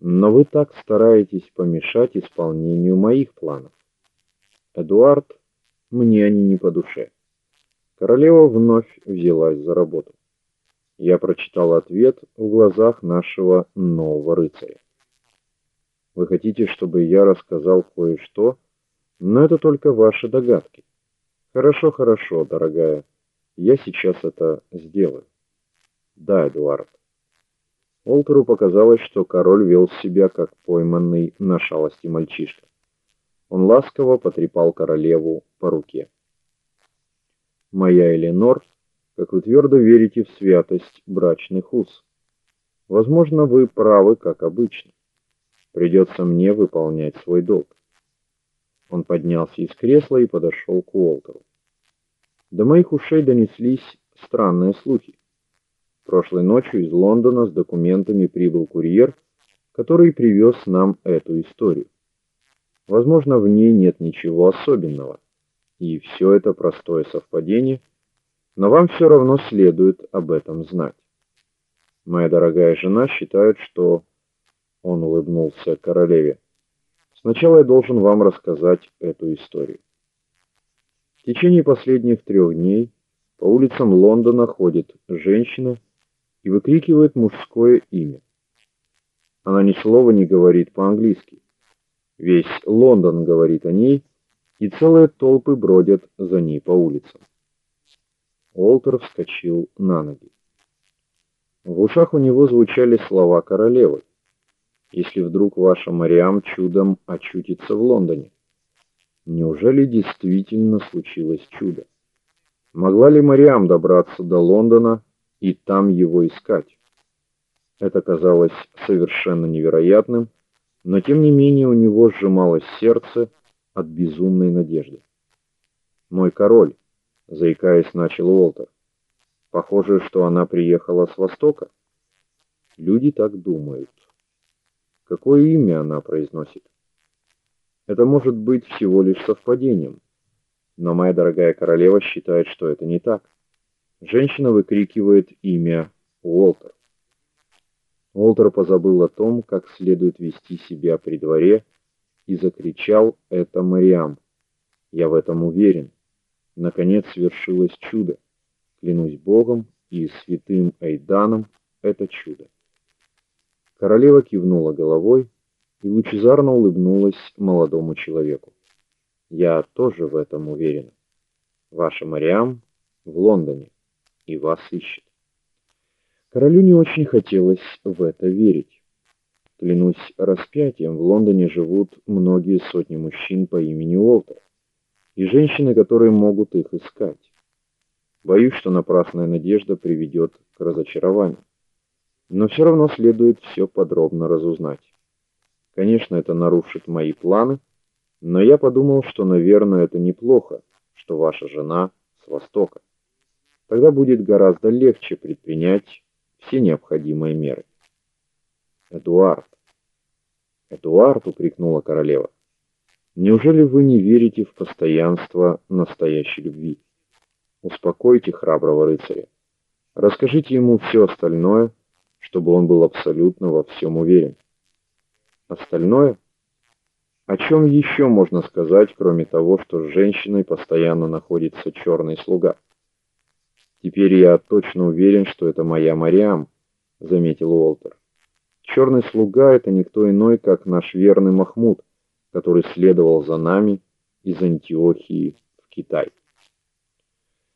Но вы так стараетесь помешать исполнению моих планов. Эдуард, мне они не по душе. Королева вновь взялась за работу. Я прочитал ответ в глазах нашего нового рыцаря. Вы хотите, чтобы я рассказал кое-что, но это только ваши догадки. Хорошо, хорошо, дорогая. Я сейчас это сделаю. Да, Эдуард. Олтеру показалось, что король вел себя как пойманный на шалости мальчишка. Он ласково потрепал королеву по руке. Моя Эленор, как вы твердо верите в святость брачных уз. Возможно, вы правы, как обычно. Придется мне выполнять свой долг. Он поднялся из кресла и подошел к Уолтеру. До моих ушей донеслись странные слухи. Прошлой ночью из Лондона с документами прибыл курьер, который привез нам эту историю. Возможно, в ней нет ничего особенного, и все это простое совпадение, но вам все равно следует об этом знать. Моя дорогая жена считает, что он улыбнулся королеве. Сначала я должен вам рассказать эту историю. В течение последних трех дней по улицам Лондона ходит женщина и выкрикивает мужское имя. Она ни слова не говорит по-английски. Весь Лондон говорит о ней, и целые толпы бродят за ней по улицам. Уолтер вскочил на ноги. В ушах у него звучали слова королевы если вдруг ваша Мариам чудом очутится в Лондоне. Неужели действительно случилось чудо? Могла ли Мариам добраться до Лондона и там его искать? Это казалось совершенно невероятным, но тем не менее у него сжималось сердце от безумной надежды. "Мой король", заикаясь, начал Уолтер. "Похоже, что она приехала с востока". Люди так думают. Какое имя она произносит? Это может быть всего лишь совпадением. Но моя дорогая королева считает, что это не так. Женщина выкрикивает имя Уолтер. Уолтер позабыл о том, как следует вести себя при дворе, и закричал: "Это Мариам! Я в этом уверен. Наконец свершилось чудо. Клянусь Богом и святым Айданом, это чудо". Королева кивнула головой и лучезарно улыбнулась молодому человеку. Я тоже в этом уверена. Ваша Мариам в Лондоне и вас ищет. Королю не очень хотелось в это верить. Клянусь распятием, в Лондоне живут многие сотни мужчин по имени Уолтер и женщины, которые могут их искать. Боюсь, что напрасная надежда приведет к разочарованию. Но все равно следует все подробно разузнать. Конечно, это нарушит мои планы, но я подумал, что, наверное, это неплохо, что ваша жена с востока. Тогда будет гораздо легче предпринять все необходимые меры. Эдуард. Эдуард упрекнула королева. Неужели вы не верите в постоянство настоящей любви? Успокойте храброго рыцаря. Расскажите ему все остальное, чтобы он был абсолютно во всем уверен. Остальное о чем еще можно сказать, кроме того, что с женщиной постоянно находится черный слуга? Теперь я точно уверен, что это моя Мариам, заметил Уолтер. Черный слуга это никто иной, как наш верный Махмуд, который следовал за нами из Антиохии в Китай.